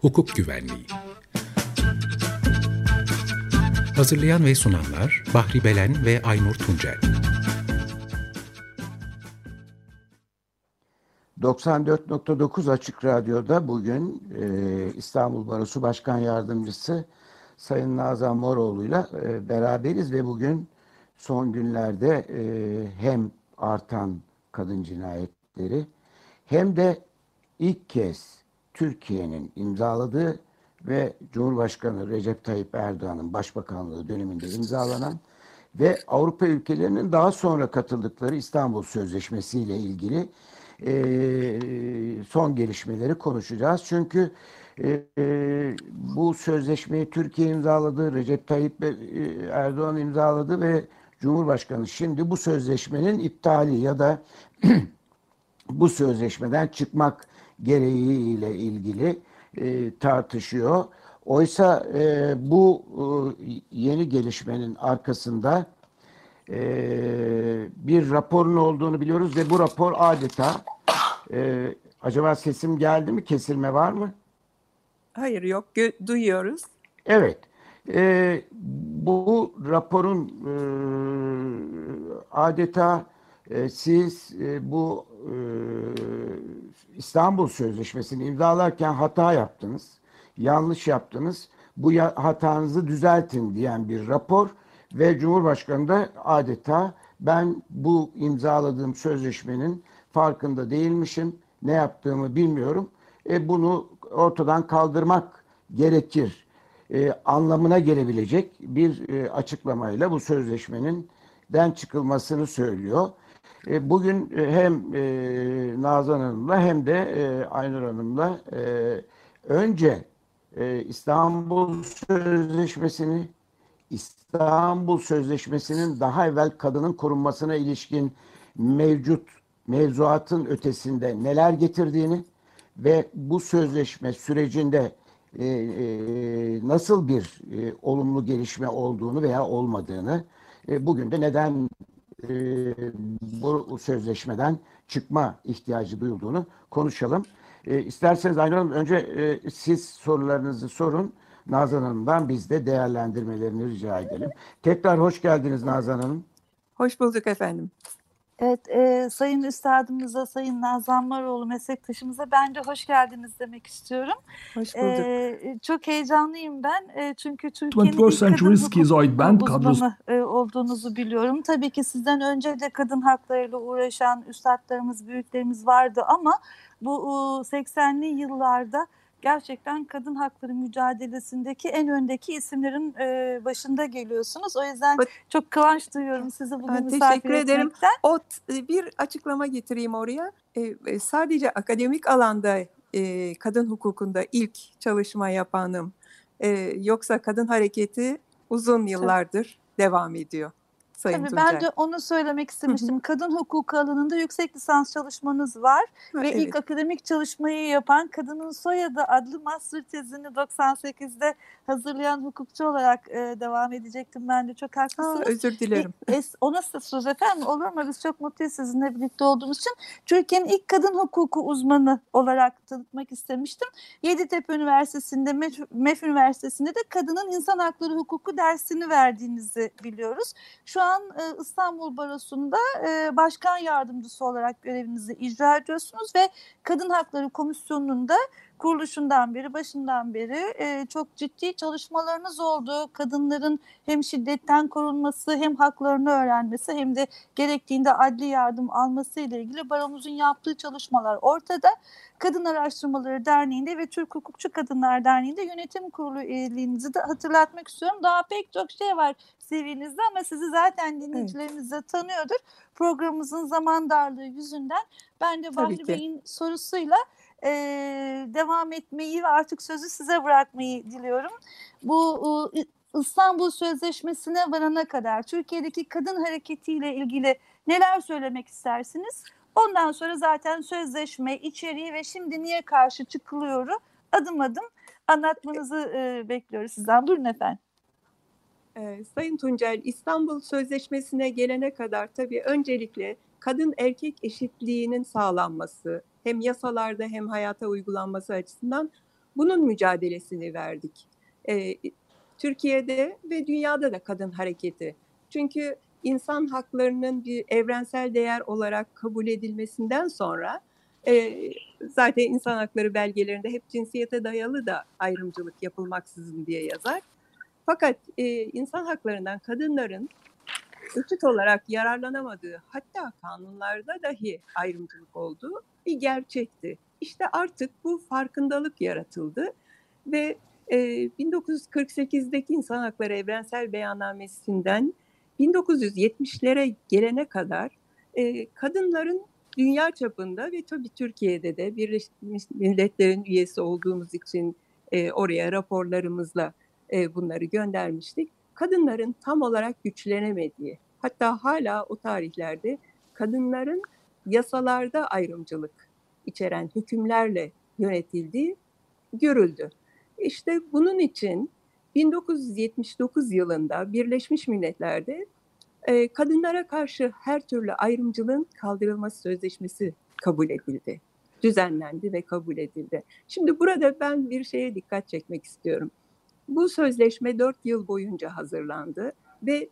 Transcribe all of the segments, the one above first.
hukuk güvenliği. Hazırlayan ve sunanlar Bahri Belen ve Aynur Tuncel. 94.9 Açık Radyo'da bugün e, İstanbul Barosu Başkan Yardımcısı Sayın Nazan Moroğlu'yla e, beraberiz ve bugün son günlerde e, hem artan kadın cinayetleri hem de ilk kez Türkiye'nin imzaladığı ve Cumhurbaşkanı Recep Tayyip Erdoğan'ın başbakanlığı döneminde imzalanan ve Avrupa ülkelerinin daha sonra katıldıkları İstanbul Sözleşmesi ile ilgili e, son gelişmeleri konuşacağız. Çünkü e, bu sözleşmeyi Türkiye imzaladı, Recep Tayyip Erdoğan imzaladı ve Cumhurbaşkanı şimdi bu sözleşmenin iptali ya da bu sözleşmeden çıkmak gereğiyle ilgili e, tartışıyor. Oysa e, bu e, yeni gelişmenin arkasında e, bir raporun olduğunu biliyoruz ve bu rapor adeta e, acaba sesim geldi mi? Kesilme var mı? Hayır yok duyuyoruz. Evet. E, bu raporun e, adeta e, siz e, bu e, İstanbul Sözleşmesi'ni imzalarken hata yaptınız, yanlış yaptınız. Bu hatanızı düzeltin diyen bir rapor ve Cumhurbaşkanı da adeta ben bu imzaladığım sözleşmenin farkında değilmişim, ne yaptığımı bilmiyorum. E, bunu ortadan kaldırmak gerekir e, anlamına gelebilecek bir e, açıklamayla bu sözleşmenin den çıkılmasını söylüyor. E, bugün e, hem e, Nazan Hanım'la hem de Aynur Hanım'la önce İstanbul Sözleşmesi'ni İstanbul Sözleşmesi'nin daha evvel kadının korunmasına ilişkin mevcut mevzuatın ötesinde neler getirdiğini ve bu sözleşme sürecinde e, e, nasıl bir e, olumlu gelişme olduğunu veya olmadığını e, bugün de neden e, bu sözleşmeden çıkma ihtiyacı duyulduğunu konuşalım. E, isterseniz Aynur Hanım önce e, siz sorularınızı sorun. Nazan Hanım'dan biz de değerlendirmelerini rica edelim. Tekrar hoş geldiniz Nazan Hanım. Hoş bulduk efendim. Evet, e, Sayın Üstadımıza, Sayın Nazan Maroğlu meslektaşımıza ben de hoş geldiniz demek istiyorum. Hoş bulduk. E, çok heyecanlıyım ben e, çünkü Türkiye'nin ilk kadın band kadrosu e, olduğunuzu biliyorum. Tabii ki sizden önce de kadın haklarıyla uğraşan üstadlarımız, büyüklerimiz vardı ama bu 80'li yıllarda gerçekten kadın hakları mücadelesindeki en öndeki isimlerin e, başında geliyorsunuz. O yüzden Bak, çok kıvanç duyuyorum sizi bugün ha, misafir Teşekkür ederim. O, e, bir açıklama getireyim oraya. E, e, sadece akademik alanda e, kadın hukukunda ilk çalışma yapanım. E, yoksa kadın hareketi uzun yıllardır Tabii. devam ediyor. Sayın Tabii Tuncay. ben de onu söylemek istemiştim. Hı hı. Kadın hukuku alanında yüksek lisans çalışmanız var ha, ve evet. ilk akademik çalışmayı yapan Kadının Soyadı adlı master tezini 98'de hazırlayan hukukçu olarak e, devam edecektim ben de. Çok haklısınız. Ha, özür dilerim. E, es, o nasıl söz efendim olur mu? Biz çok mutluyuz sizinle birlikte olduğumuz için. Türkiye'nin ilk kadın hukuku uzmanı olarak tanıtmak istemiştim. Yeditepe Üniversitesi'nde, MEF, MEF Üniversitesi'nde de kadının insan hakları hukuku dersini verdiğinizi biliyoruz. Şu an an e, İstanbul Barosu'nda e, başkan yardımcısı olarak görevinizi icra ediyorsunuz ve Kadın Hakları Komisyonu'nun da kuruluşundan beri, başından beri e, çok ciddi çalışmalarınız oldu. Kadınların hem şiddetten korunması, hem haklarını öğrenmesi, hem de gerektiğinde adli yardım alması ile ilgili baromuzun yaptığı çalışmalar ortada. Kadın Araştırmaları Derneği'nde ve Türk Hukukçu Kadınlar Derneği'nde yönetim kurulu üyeliğinizi de hatırlatmak istiyorum. Daha pek çok şey var seviyenizde ama sizi zaten dinleyicilerimiz de tanıyordur. Programımızın zaman darlığı yüzünden ben de Bahri Bey'in sorusuyla e, devam etmeyi ve artık sözü size bırakmayı diliyorum. Bu e, İstanbul Sözleşmesi'ne varana kadar Türkiye'deki kadın hareketiyle ilgili neler söylemek istersiniz? Ondan sonra zaten sözleşme, içeriği ve şimdi niye karşı çıkılıyoru adım adım anlatmanızı e, bekliyoruz sizden. Buyurun efendim. Sayın Tuncel, İstanbul Sözleşmesi'ne gelene kadar tabii öncelikle kadın erkek eşitliğinin sağlanması hem yasalarda hem hayata uygulanması açısından bunun mücadelesini verdik. E, Türkiye'de ve dünyada da kadın hareketi. Çünkü insan haklarının bir evrensel değer olarak kabul edilmesinden sonra e, zaten insan hakları belgelerinde hep cinsiyete dayalı da ayrımcılık yapılmaksızın diye yazar. Fakat e, insan haklarından kadınların eşit olarak yararlanamadığı hatta kanunlarda dahi ayrımcılık olduğu bir gerçekti. İşte artık bu farkındalık yaratıldı ve e, 1948'deki İnsan Hakları Evrensel Beyannamesi'nden 1970'lere gelene kadar e, kadınların dünya çapında ve tabii Türkiye'de de Birleşmiş Milletler'in üyesi olduğumuz için e, oraya raporlarımızla e, bunları göndermiştik. Kadınların tam olarak güçlenemediği, hatta hala o tarihlerde kadınların yasalarda ayrımcılık içeren hükümlerle yönetildiği görüldü. İşte bunun için 1979 yılında Birleşmiş Milletler'de e, kadınlara karşı her türlü ayrımcılığın kaldırılması sözleşmesi kabul edildi. Düzenlendi ve kabul edildi. Şimdi burada ben bir şeye dikkat çekmek istiyorum. Bu sözleşme dört yıl boyunca hazırlandı ve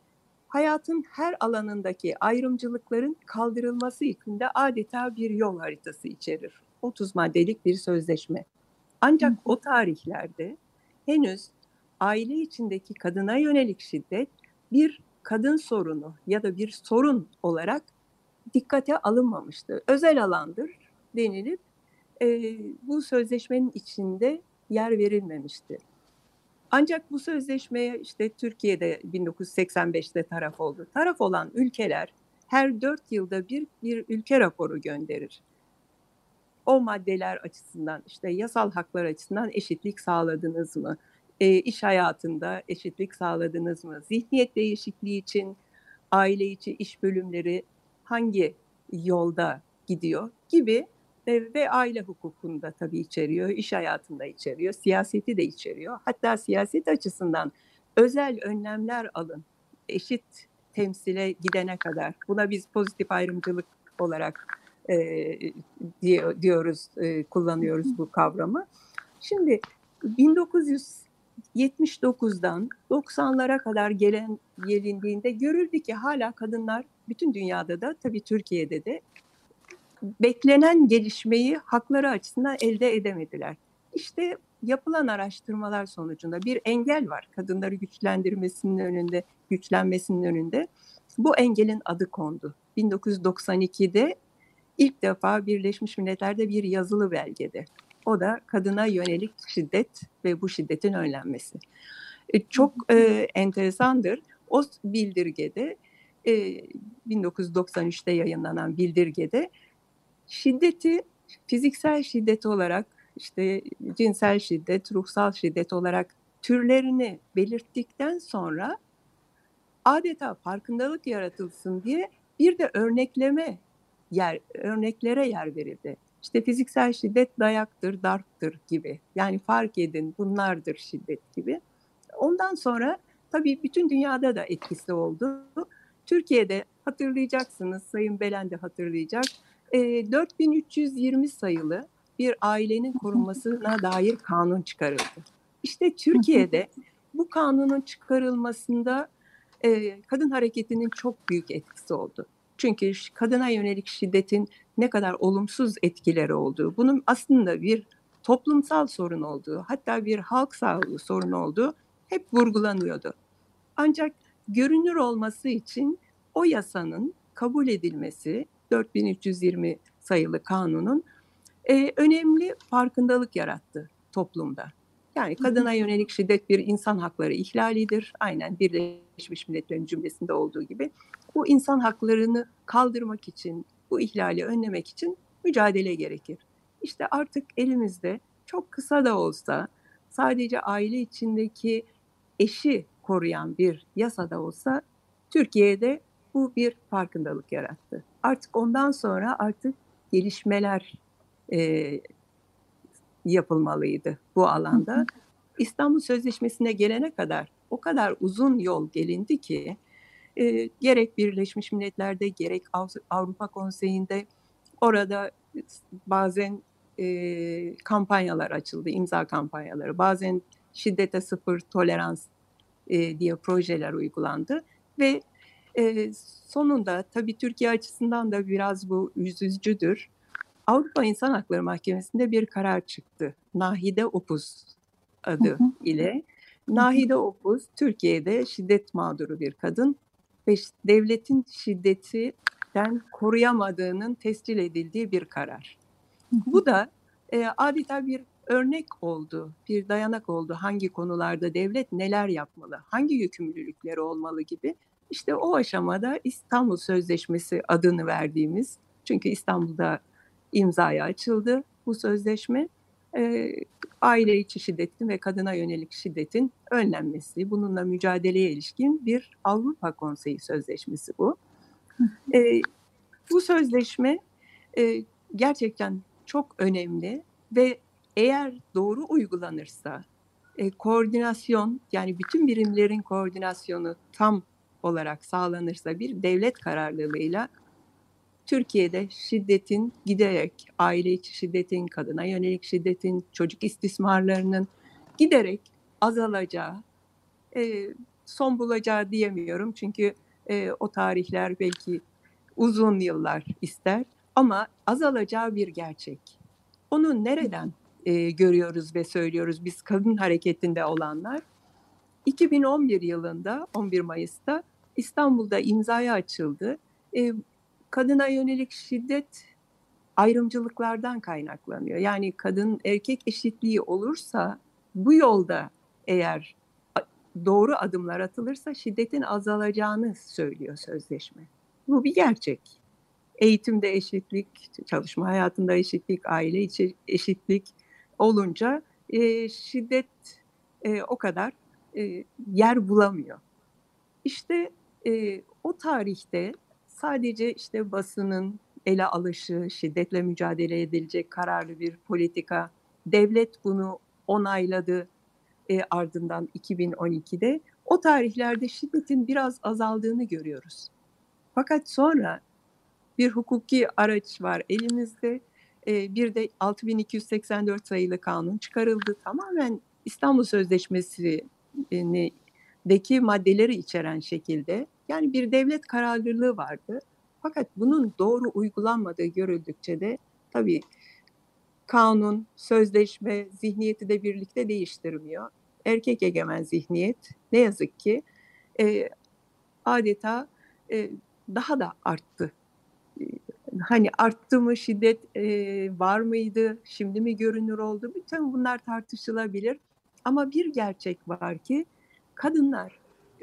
hayatın her alanındaki ayrımcılıkların kaldırılması için de adeta bir yol haritası içerir. 30 maddelik bir sözleşme. Ancak o tarihlerde henüz aile içindeki kadına yönelik şiddet bir kadın sorunu ya da bir sorun olarak dikkate alınmamıştı. Özel alandır denilip e, bu sözleşmenin içinde yer verilmemişti. Ancak bu sözleşmeye işte Türkiye'de 1985'te taraf oldu. Taraf olan ülkeler her dört yılda bir bir ülke raporu gönderir. O maddeler açısından işte yasal haklar açısından eşitlik sağladınız mı? E, iş hayatında eşitlik sağladınız mı? Zihniyet değişikliği için aile içi iş bölümleri hangi yolda gidiyor gibi ve aile hukukunda tabii içeriyor, iş hayatında içeriyor, siyaseti de içeriyor. Hatta siyaset açısından özel önlemler alın, eşit temsile gidene kadar. Buna biz pozitif ayrımcılık olarak e, diyoruz, e, kullanıyoruz bu kavramı. Şimdi 1979'dan 90'lara kadar gelen gelindiğinde görüldü ki hala kadınlar bütün dünyada da tabii Türkiye'de de beklenen gelişmeyi hakları açısından elde edemediler. İşte yapılan araştırmalar sonucunda bir engel var kadınları güçlendirmesinin önünde, güçlenmesinin önünde. Bu engelin adı kondu. 1992'de ilk defa Birleşmiş Milletler'de bir yazılı belgede. O da kadına yönelik şiddet ve bu şiddetin önlenmesi. E, çok e, enteresandır. O bildirgede e, 1993'te yayınlanan bildirgede şiddeti fiziksel şiddet olarak işte cinsel şiddet, ruhsal şiddet olarak türlerini belirttikten sonra adeta farkındalık yaratılsın diye bir de örnekleme yer örneklere yer verildi. İşte fiziksel şiddet dayaktır, darptır gibi. Yani fark edin bunlardır şiddet gibi. Ondan sonra tabii bütün dünyada da etkisi oldu. Türkiye'de hatırlayacaksınız, Sayın Belen de hatırlayacak e, 4320 sayılı bir ailenin korunmasına dair kanun çıkarıldı. İşte Türkiye'de bu kanunun çıkarılmasında e, kadın hareketinin çok büyük etkisi oldu. Çünkü kadına yönelik şiddetin ne kadar olumsuz etkileri olduğu, bunun aslında bir toplumsal sorun olduğu, hatta bir halk sağlığı sorunu olduğu hep vurgulanıyordu. Ancak görünür olması için o yasanın kabul edilmesi 4320 sayılı kanunun e, önemli farkındalık yarattı toplumda. Yani kadına yönelik şiddet bir insan hakları ihlalidir. Aynen Birleşmiş Milletler'in cümlesinde olduğu gibi. Bu insan haklarını kaldırmak için, bu ihlali önlemek için mücadele gerekir. İşte artık elimizde çok kısa da olsa sadece aile içindeki eşi koruyan bir yasada olsa Türkiye'de bu bir farkındalık yarattı. Artık ondan sonra artık gelişmeler e, yapılmalıydı bu alanda. İstanbul Sözleşmesi'ne gelene kadar o kadar uzun yol gelindi ki e, gerek Birleşmiş Milletler'de gerek Avrupa Konseyi'nde orada bazen e, kampanyalar açıldı, imza kampanyaları. Bazen şiddete sıfır tolerans e, diye projeler uygulandı ve e, sonunda tabii Türkiye açısından da biraz bu üzücüdür. Avrupa İnsan Hakları Mahkemesi'nde bir karar çıktı. Nahide Opuz adı ile. Nahide Opuz Türkiye'de şiddet mağduru bir kadın ve devletin şiddetinden koruyamadığının tescil edildiği bir karar. Bu da e, adeta bir örnek oldu, bir dayanak oldu. Hangi konularda devlet neler yapmalı, hangi yükümlülükleri olmalı gibi. İşte o aşamada İstanbul Sözleşmesi adını verdiğimiz, çünkü İstanbul'da imzaya açıldı bu sözleşme. E, aile içi şiddetin ve kadına yönelik şiddetin önlenmesi, bununla mücadeleye ilişkin bir Avrupa Konseyi Sözleşmesi bu. E, bu sözleşme e, gerçekten çok önemli ve eğer doğru uygulanırsa e, koordinasyon yani bütün birimlerin koordinasyonu tam olarak sağlanırsa bir devlet kararlılığıyla Türkiye'de şiddetin giderek aile içi şiddetin, kadına yönelik şiddetin, çocuk istismarlarının giderek azalacağı, e, son bulacağı diyemiyorum çünkü e, o tarihler belki uzun yıllar ister ama azalacağı bir gerçek. Onu nereden e, görüyoruz ve söylüyoruz biz kadın hareketinde olanlar? 2011 yılında 11 Mayıs'ta İstanbul'da imzaya açıldı. E, kadına yönelik şiddet ayrımcılıklardan kaynaklanıyor. Yani kadın erkek eşitliği olursa bu yolda eğer doğru adımlar atılırsa şiddetin azalacağını söylüyor sözleşme. Bu bir gerçek. Eğitimde eşitlik, çalışma hayatında eşitlik, aile içi eşitlik olunca e, şiddet e, o kadar e, yer bulamıyor. İşte e, o tarihte sadece işte basının ele alışı, şiddetle mücadele edilecek kararlı bir politika, devlet bunu onayladı e, ardından 2012'de. O tarihlerde şiddetin biraz azaldığını görüyoruz. Fakat sonra bir hukuki araç var elimizde. E, bir de 6284 sayılı kanun çıkarıldı. Tamamen İstanbul Sözleşmesi'ndeki maddeleri içeren şekilde yani bir devlet kararlılığı vardı. Fakat bunun doğru uygulanmadığı görüldükçe de tabii kanun, sözleşme, zihniyeti de birlikte değiştirmiyor. Erkek egemen zihniyet ne yazık ki e, adeta e, daha da arttı. E, hani arttı mı şiddet e, var mıydı, şimdi mi görünür oldu? Bütün bunlar tartışılabilir. Ama bir gerçek var ki kadınlar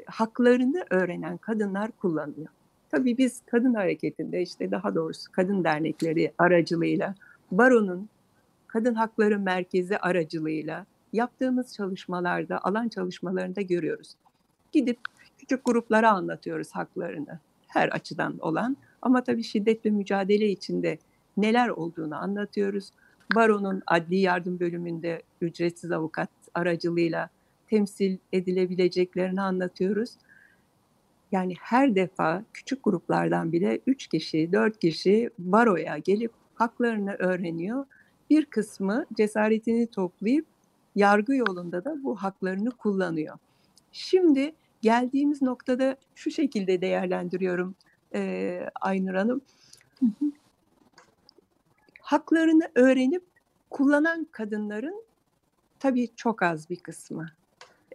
haklarını öğrenen kadınlar kullanıyor. Tabii biz kadın hareketinde işte daha doğrusu kadın dernekleri aracılığıyla Baro'nun Kadın Hakları Merkezi aracılığıyla yaptığımız çalışmalarda, alan çalışmalarında görüyoruz. Gidip küçük gruplara anlatıyoruz haklarını her açıdan olan ama tabii şiddetle mücadele içinde neler olduğunu anlatıyoruz. Baro'nun adli yardım bölümünde ücretsiz avukat aracılığıyla temsil edilebileceklerini anlatıyoruz. Yani her defa küçük gruplardan bile 3 kişi, 4 kişi baroya gelip haklarını öğreniyor. Bir kısmı cesaretini toplayıp yargı yolunda da bu haklarını kullanıyor. Şimdi geldiğimiz noktada şu şekilde değerlendiriyorum e, Aynur Hanım. Haklarını öğrenip kullanan kadınların tabii çok az bir kısmı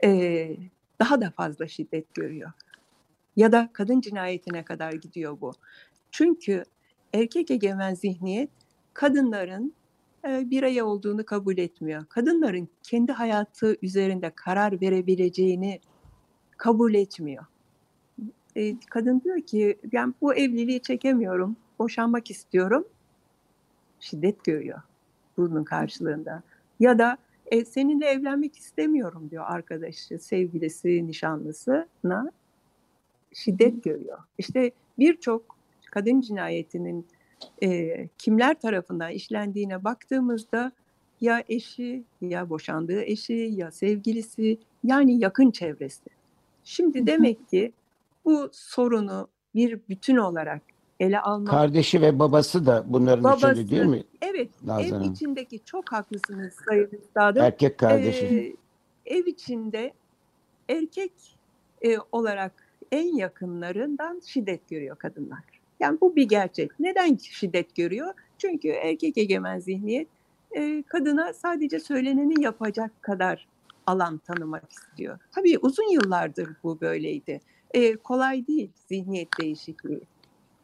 e, daha da fazla şiddet görüyor. Ya da kadın cinayetine kadar gidiyor bu. Çünkü erkek egemen zihniyet kadınların e, birey olduğunu kabul etmiyor. Kadınların kendi hayatı üzerinde karar verebileceğini kabul etmiyor. E, kadın diyor ki ben bu evliliği çekemiyorum, boşanmak istiyorum. Şiddet görüyor bunun karşılığında. Ya da e, seninle evlenmek istemiyorum diyor arkadaşı, sevgilisi, nişanlısına şiddet görüyor. İşte birçok kadın cinayetinin e, kimler tarafından işlendiğine baktığımızda ya eşi ya boşandığı eşi ya sevgilisi yani yakın çevresi. Şimdi demek ki bu sorunu bir bütün olarak ele almak. Kardeşi ve babası da bunların Babası, içinde değil mi? Evet, Nazan ev Hanım? içindeki çok haklısınız Sayın Üstadım. Erkek kardeşi. Ee, ev içinde erkek e, olarak en yakınlarından şiddet görüyor kadınlar. Yani bu bir gerçek. Neden şiddet görüyor? Çünkü erkek egemen zihniyet e, kadına sadece söyleneni yapacak kadar alan tanımak istiyor. Tabii uzun yıllardır bu böyleydi. E, kolay değil zihniyet değişikliği.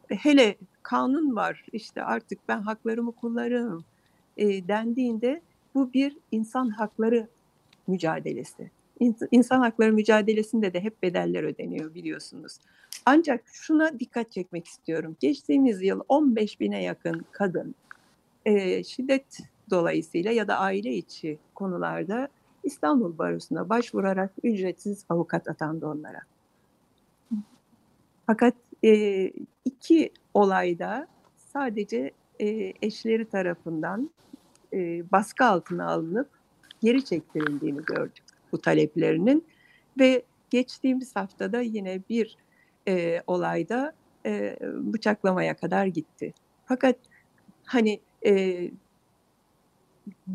Hele kanun var işte artık ben haklarımı kullanırım e, dendiğinde bu bir insan hakları mücadelesi. İns- İnsan hakları mücadelesinde de hep bedeller ödeniyor biliyorsunuz. Ancak şuna dikkat çekmek istiyorum. Geçtiğimiz yıl 15 bine yakın kadın e, şiddet dolayısıyla ya da aile içi konularda İstanbul Barosu'na başvurarak ücretsiz avukat atandı onlara. Fakat e, iki olayda sadece e, eşleri tarafından e, baskı altına alınıp geri çektirildiğini gördük bu taleplerinin ve geçtiğimiz haftada yine bir e, olayda e, bıçaklamaya kadar gitti. Fakat hani e,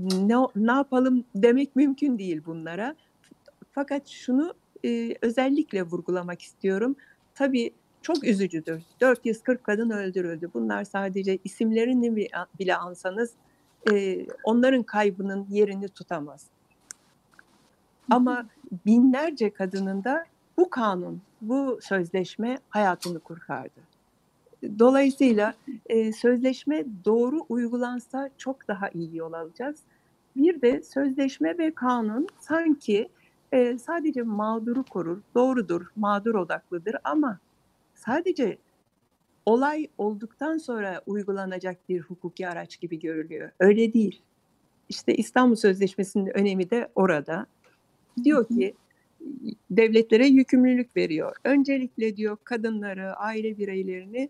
ne, ne yapalım demek mümkün değil bunlara. Fakat şunu e, özellikle vurgulamak istiyorum. Tabii çok üzücüdür. 440 kadın öldürüldü. Bunlar sadece isimlerini bile ansanız e, onların kaybının yerini tutamaz. Ama binlerce kadının da bu kanun, bu sözleşme hayatını kurtardı. Dolayısıyla e, sözleşme doğru uygulansa çok daha iyi yol alacağız. Bir de sözleşme ve kanun sanki e, sadece mağduru korur, doğrudur, mağdur odaklıdır ama sadece olay olduktan sonra uygulanacak bir hukuki araç gibi görülüyor. Öyle değil. İşte İstanbul Sözleşmesi'nin önemi de orada. Diyor ki devletlere yükümlülük veriyor. Öncelikle diyor kadınları, aile bireylerini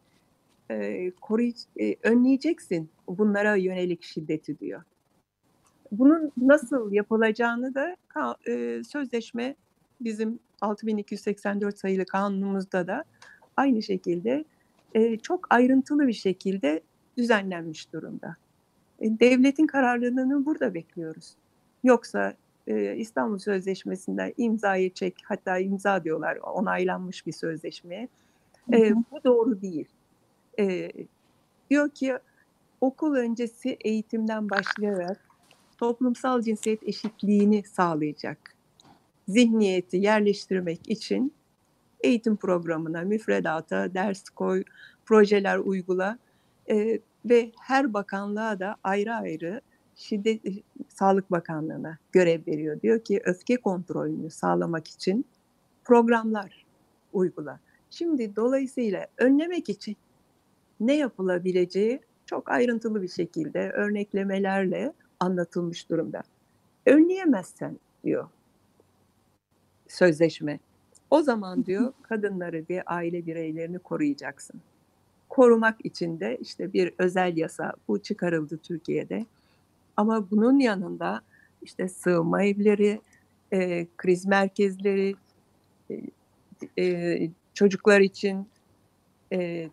e, koruy e, önleyeceksin bunlara yönelik şiddeti diyor. Bunun nasıl yapılacağını da e, sözleşme bizim 6284 sayılı kanunumuzda da aynı şekilde e, çok ayrıntılı bir şekilde düzenlenmiş durumda. E, devletin kararlılığını burada bekliyoruz. Yoksa e, İstanbul Sözleşmesi'nde imzayı çek, hatta imza diyorlar onaylanmış bir sözleşmeye. E, bu doğru değil. E, diyor ki okul öncesi eğitimden başlayarak toplumsal cinsiyet eşitliğini sağlayacak zihniyeti yerleştirmek için eğitim programına, müfredata, ders koy, projeler uygula e, ve her bakanlığa da ayrı ayrı şiddet Sağlık Bakanlığı'na görev veriyor. Diyor ki öfke kontrolünü sağlamak için programlar uygula. Şimdi dolayısıyla önlemek için ne yapılabileceği çok ayrıntılı bir şekilde örneklemelerle anlatılmış durumda. Önleyemezsen diyor sözleşme. O zaman diyor kadınları ve aile bireylerini koruyacaksın. Korumak için de işte bir özel yasa bu çıkarıldı Türkiye'de. Ama bunun yanında işte sığınma evleri, e, kriz merkezleri, e, e, çocuklar için e,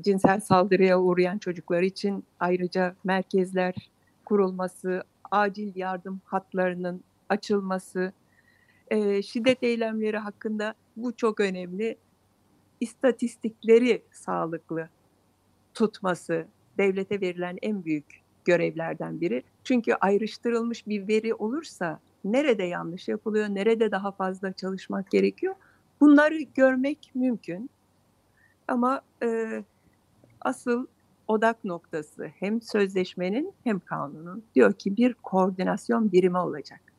cinsel saldırıya uğrayan çocuklar için ayrıca merkezler kurulması, acil yardım hatlarının açılması, e, şiddet eylemleri hakkında bu çok önemli. İstatistikleri sağlıklı tutması devlete verilen en büyük görevlerden biri. Çünkü ayrıştırılmış bir veri olursa nerede yanlış yapılıyor, nerede daha fazla çalışmak gerekiyor bunları görmek mümkün. Ama e, asıl odak noktası hem sözleşmenin hem kanunun diyor ki bir koordinasyon birimi olacak.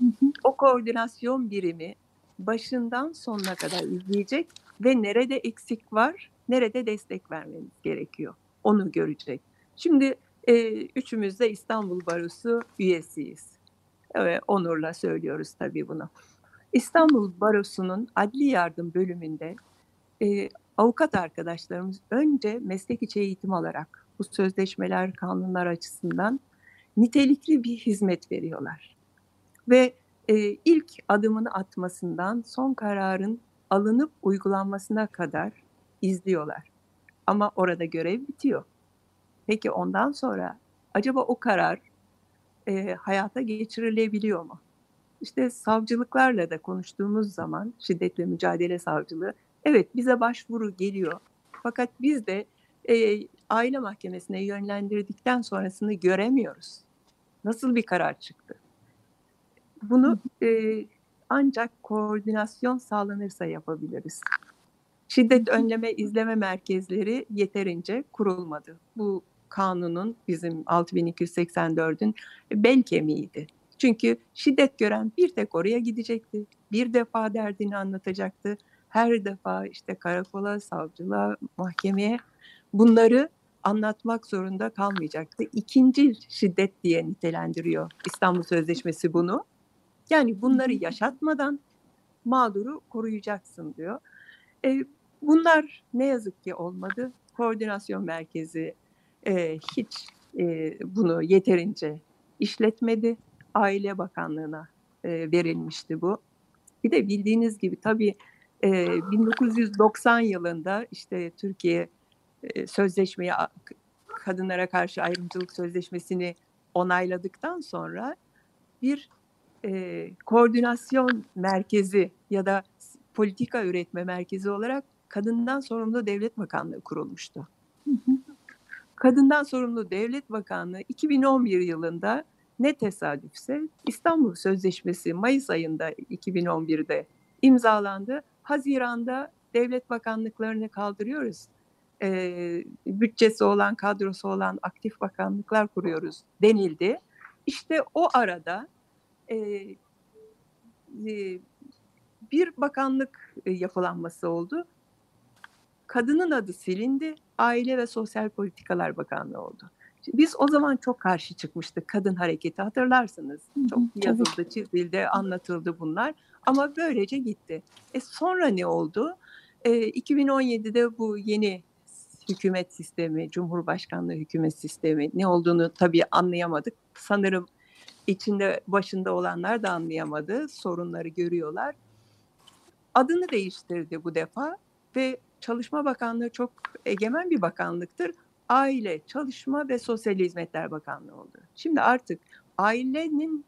Hı. O koordinasyon birimi başından sonuna kadar izleyecek ve nerede eksik var, nerede destek vermemiz gerekiyor. Onu görecek. Şimdi e, üçümüz de İstanbul Barosu üyesiyiz. Evet, onurla söylüyoruz tabii bunu. İstanbul Barosu'nun adli yardım bölümünde e, avukat arkadaşlarımız önce meslek içi eğitim alarak bu sözleşmeler, kanunlar açısından nitelikli bir hizmet veriyorlar. Ve e, ilk adımını atmasından son kararın alınıp uygulanmasına kadar izliyorlar. Ama orada görev bitiyor. Peki ondan sonra acaba o karar e, hayata geçirilebiliyor mu? İşte savcılıklarla da konuştuğumuz zaman şiddetle mücadele savcılığı evet bize başvuru geliyor. Fakat biz de e, aile mahkemesine yönlendirdikten sonrasını göremiyoruz. Nasıl bir karar çıktı? Bunu e, ancak koordinasyon sağlanırsa yapabiliriz. Şiddet önleme izleme merkezleri yeterince kurulmadı. Bu kanunun bizim 6284'ün bel kemiğiydi. Çünkü şiddet gören bir tek oraya gidecekti. Bir defa derdini anlatacaktı. Her defa işte karakola, savcılığa, mahkemeye bunları anlatmak zorunda kalmayacaktı. İkinci şiddet diye nitelendiriyor İstanbul Sözleşmesi bunu. Yani bunları yaşatmadan mağduru koruyacaksın diyor. E, bunlar ne yazık ki olmadı. Koordinasyon merkezi e, hiç e, bunu yeterince işletmedi. Aile Bakanlığı'na e, verilmişti bu. Bir de bildiğiniz gibi tabii e, 1990 yılında işte Türkiye e, sözleşmeyi kadınlara karşı ayrımcılık sözleşmesini onayladıktan sonra bir e, koordinasyon merkezi ya da politika üretme merkezi olarak kadından sorumlu devlet bakanlığı kurulmuştu. Kadından sorumlu devlet bakanlığı 2011 yılında ne tesadüfse İstanbul Sözleşmesi Mayıs ayında 2011'de imzalandı. Haziranda devlet bakanlıklarını kaldırıyoruz. E, bütçesi olan, kadrosu olan aktif bakanlıklar kuruyoruz denildi. İşte o arada e, e, bir bakanlık yapılanması oldu. Kadının adı silindi, Aile ve Sosyal Politikalar Bakanlığı oldu. Biz o zaman çok karşı çıkmıştık kadın hareketi hatırlarsınız. Çok yazıldı, çizildi, anlatıldı bunlar. Ama böylece gitti. E sonra ne oldu? E, 2017'de bu yeni hükümet sistemi, Cumhurbaşkanlığı hükümet sistemi ne olduğunu tabii anlayamadık. Sanırım içinde başında olanlar da anlayamadı. Sorunları görüyorlar. Adını değiştirdi bu defa ve Çalışma Bakanlığı çok egemen bir bakanlıktır. Aile, Çalışma ve Sosyal Hizmetler Bakanlığı oldu. Şimdi artık ailenin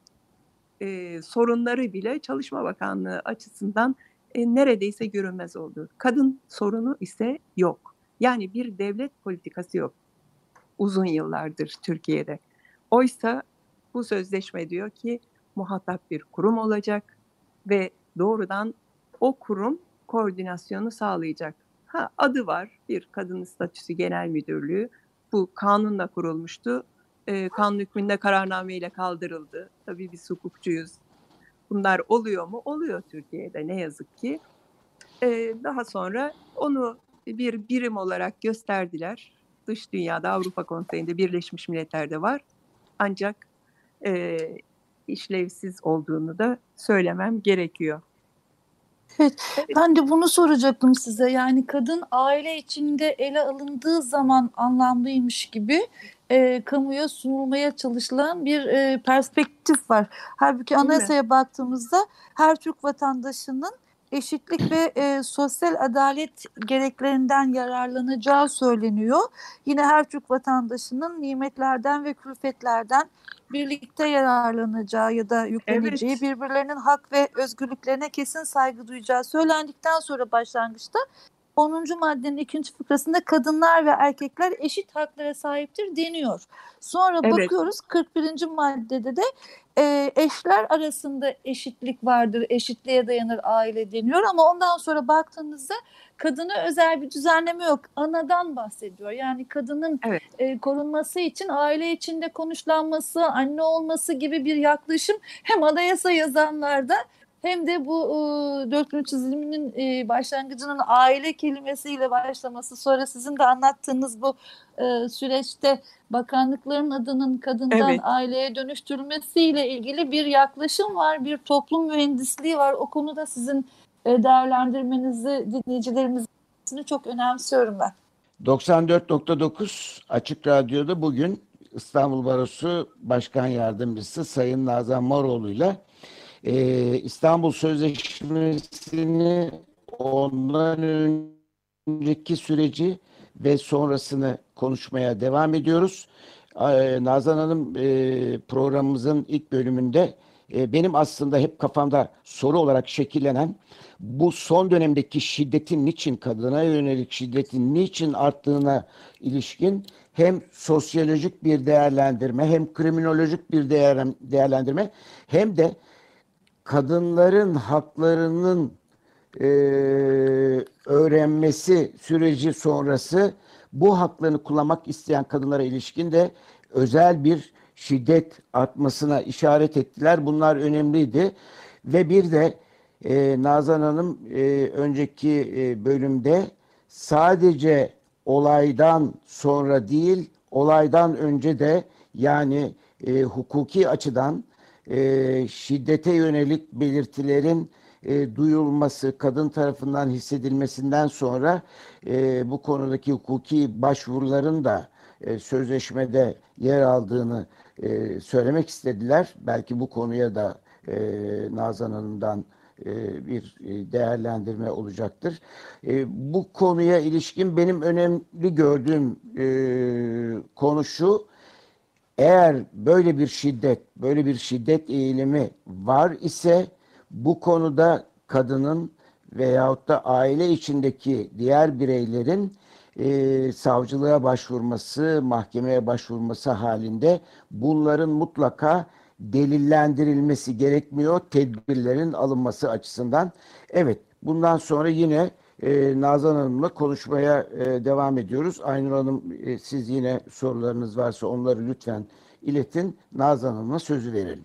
e, sorunları bile Çalışma Bakanlığı açısından e, neredeyse görünmez oldu. Kadın sorunu ise yok. Yani bir devlet politikası yok uzun yıllardır Türkiye'de. Oysa bu sözleşme diyor ki muhatap bir kurum olacak ve doğrudan o kurum koordinasyonu sağlayacak. Ha, adı var bir kadın statüsü genel müdürlüğü. Bu kanunla kurulmuştu. E, kanun hükmünde kararnameyle kaldırıldı. Tabii biz hukukçuyuz. Bunlar oluyor mu? Oluyor Türkiye'de ne yazık ki. E, daha sonra onu bir birim olarak gösterdiler. Dış dünyada Avrupa Konseyi'nde Birleşmiş Milletler'de var. Ancak e, işlevsiz olduğunu da söylemem gerekiyor. Evet, ben de bunu soracaktım size. Yani kadın aile içinde ele alındığı zaman anlamlıymış gibi e, kamuya sunulmaya çalışılan bir e, perspektif var. Halbuki anayasaya baktığımızda her Türk vatandaşının eşitlik ve e, sosyal adalet gereklerinden yararlanacağı söyleniyor. Yine her Türk vatandaşının nimetlerden ve külfetlerden birlikte yararlanacağı ya da yükleneceği, evet. birbirlerinin hak ve özgürlüklerine kesin saygı duyacağı söylendikten sonra başlangıçta 10. maddenin ikinci fıkrasında kadınlar ve erkekler eşit haklara sahiptir deniyor. Sonra evet. bakıyoruz 41. maddede de e, eşler arasında eşitlik vardır, eşitliğe dayanır aile deniyor ama ondan sonra baktığınızda kadına özel bir düzenleme yok. Anadan bahsediyor. Yani kadının evet. e, korunması için aile içinde konuşlanması, anne olması gibi bir yaklaşım hem anayasa yazanlarda hem de bu e, 4. çiziminin e, başlangıcının aile kelimesiyle başlaması sonra sizin de anlattığınız bu e, süreçte bakanlıkların adının kadından evet. aileye dönüştürülmesiyle ilgili bir yaklaşım var, bir toplum mühendisliği var. O konuda sizin e, değerlendirmenizi dinleyicilerimizin çok önemsiyorum ben. 94.9 Açık Radyo'da bugün İstanbul Barosu Başkan Yardımcısı Sayın Nazan Moroğlu ile e, İstanbul Sözleşmesi'ni ondan önceki süreci ve sonrasını konuşmaya devam ediyoruz. Ee, Nazan Hanım e, programımızın ilk bölümünde e, benim aslında hep kafamda soru olarak şekillenen bu son dönemdeki şiddetin niçin kadına yönelik şiddetin niçin arttığına ilişkin hem sosyolojik bir değerlendirme hem kriminolojik bir değer, değerlendirme hem de kadınların haklarının e, öğrenmesi süreci sonrası bu haklarını kullanmak isteyen kadınlara ilişkin de özel bir şiddet artmasına işaret ettiler. Bunlar önemliydi. Ve bir de e, Nazan Hanım e, önceki e, bölümde sadece olaydan sonra değil, olaydan önce de yani e, hukuki açıdan e, şiddete yönelik belirtilerin e, duyulması, kadın tarafından hissedilmesinden sonra e, bu konudaki hukuki başvuruların da e, sözleşmede yer aldığını e, söylemek istediler. Belki bu konuya da e, Nazan Hanım'dan e, bir e, değerlendirme olacaktır. E, bu konuya ilişkin benim önemli gördüğüm e, konu şu, eğer böyle bir şiddet, böyle bir şiddet eğilimi var ise bu konuda kadının veyahut da aile içindeki diğer bireylerin e, savcılığa başvurması, mahkemeye başvurması halinde bunların mutlaka delillendirilmesi gerekmiyor tedbirlerin alınması açısından. Evet bundan sonra yine e, Nazan Hanım'la konuşmaya e, devam ediyoruz. Aynur Hanım e, siz yine sorularınız varsa onları lütfen iletin. Nazan Hanım'a sözü verelim.